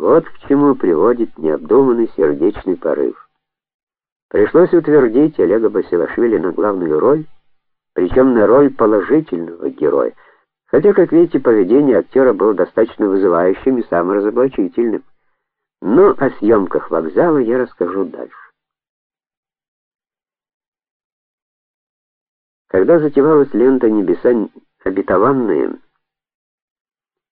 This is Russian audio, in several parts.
Вот к чему приводит необдуманный сердечный порыв. Пришлось утвердить Олега Басилашвили на главную роль, причем на роль положительного героя. Хотя, как видите, поведение актера было достаточно вызывающим и саморазоблачительным. Но о съемках вокзала я расскажу дальше. Когда затевалась лента Небеса обетованные,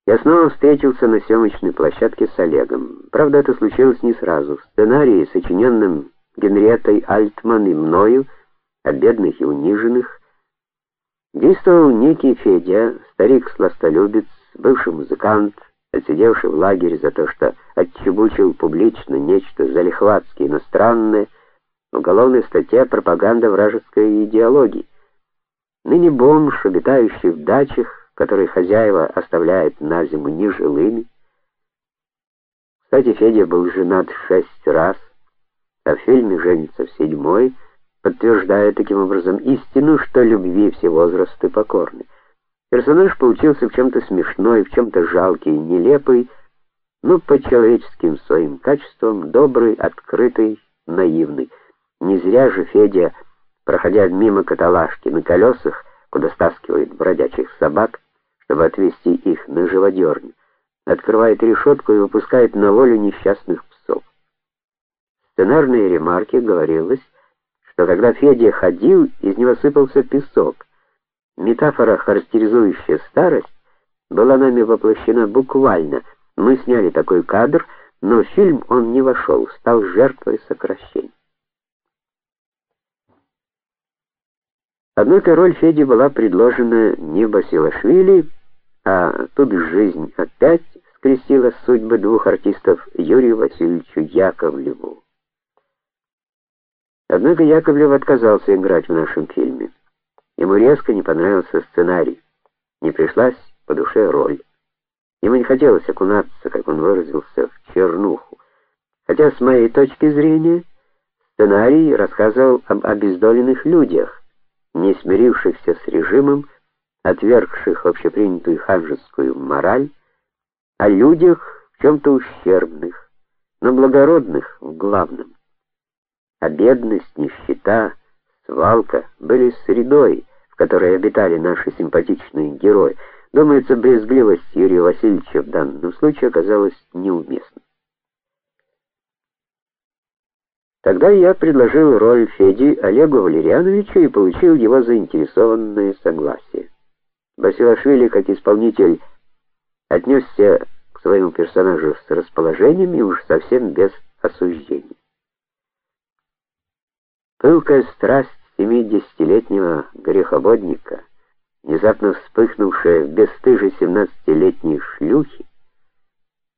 я снова встретился на съемочной площадке с Олегом. Правда, это случилось не сразу. В сценарии, сочиненном Генриеттой Альтман и мною, о бедных и униженных, действовал некий Федя, старик-сластолюбец, бывший музыкант, отсидевший в лагере за то, что отчебучил публично нечто залихватски иностранное, уголовная статья пропаганда вражеской идеологии. Ныне бомж, обитающий в дачах, которые хозяева оставляют на зиму нежилыми. Кстати, Федя был женат шесть раз, а в фильме женится в седьмой, подтверждая таким образом истину, что любви все возрасты покорны. Персонаж получился в чем то смешной, в чем то жалкий нелепый, но по человеческим своим качествам добрый, открытый, наивный. Не зря же Федя проходя мимо каталажки на колесах, куда стаскивают бродячих собак, чтобы отвезти их на живодерню, открывает решетку и выпускает на волю несчастных псов. В сценарной ремарке говорилось, что когда Федя ходил, из него сыпался песок. Метафора, характеризующая старость, была нами воплощена буквально. Мы сняли такой кадр, но в фильм он не вошел, стал жертвой сокращений. Однако роль Феди была предложена не Басилашвили, а тут жизнь опять скрестила судьбы двух артистов Юрию Васильевичу Яковлеву. Однако Яковлев отказался играть в нашем фильме. Ему резко не понравился сценарий. Не пришлась по душе роль. Ему не хотелось окунаться, как он выразился, в чернуху. Хотя с моей точки зрения сценарий рассказывал об обездоленных людях, не смирившихся с режимом, отвергших общепринятую ханжескую мораль, о людях в чем то ущербных, но благородных в главном. А бедность, нищета, свалка были средой, в которой обитали наши симпатичные герои. Думается, брезгливость Юрия Васильевича в данном случае оказалась неуместной. Тогда я предложил роль Феди Олегу Валерьяновичу и получил его заинтересованное согласие. Басилашвили, как исполнитель, отнесся к своему персонажу с расположением и уж совсем без осуждений. Пылкая страсть семидесятилетнего греховодника, внезапно вспыхнувшая в бесстыжей семнадцатилетней шлюхи,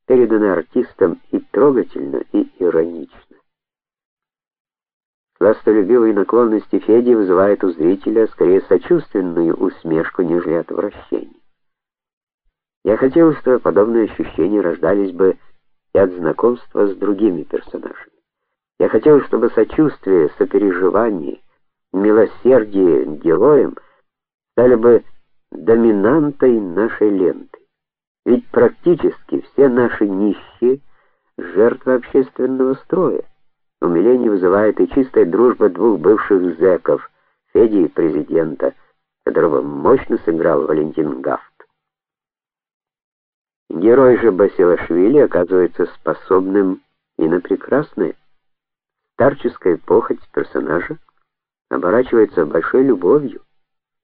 передана артистам и трогательно, и иронично. Властолюбивые наклонности Феди вызывают у зрителя скорее сочувственную усмешку, нежели отвращение. Я хотел, чтобы подобные ощущения рождались бы и от знакомства с другими персонажами. Я хотел, чтобы сочувствие, сопереживание, милосердие героям стали бы доминантой нашей ленты. Ведь практически все наши нищие жертвы общественного строя. Умиление вызывает и чистая дружба двух бывших зэков, Феди и президента, которого мощно сыграл Валентин Гафт. Герой же Басилашвили оказывается способным и на прекрасное. Старческая похоть персонажа оборачивается большой любовью,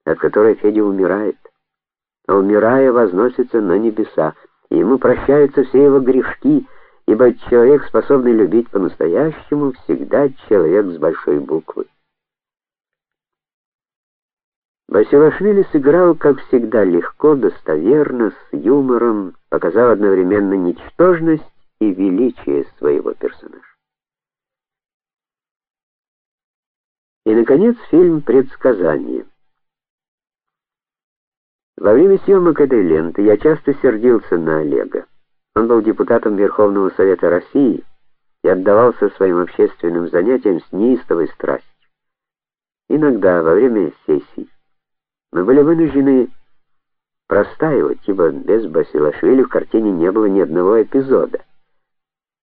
от которой Федя умирает. А умирая, возносится на небеса, и ему прощаются все его грешки, ибо человек, способный любить по-настоящему, всегда человек с большой буквы. Басилашвили сыграл, как всегда, легко, достоверно, с юмором, показав одновременно ничтожность и величие своего персонажа. И наконец, фильм Предсказание. Во время съемок этой ленты я часто сердился на Олега. Он был депутатом Верховного Совета России и отдавался своим общественным занятиям с неистовой страстью. Иногда во время сессий мы были вынуждены простаивать, ибо без Басилашвили в картине не было ни одного эпизода.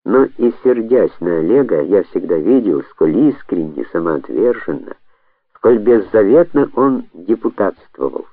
Но и сердясь на Олега, я всегда видел, сколь искренне, самоотверженно, сколь беззаветно он депутатствовал.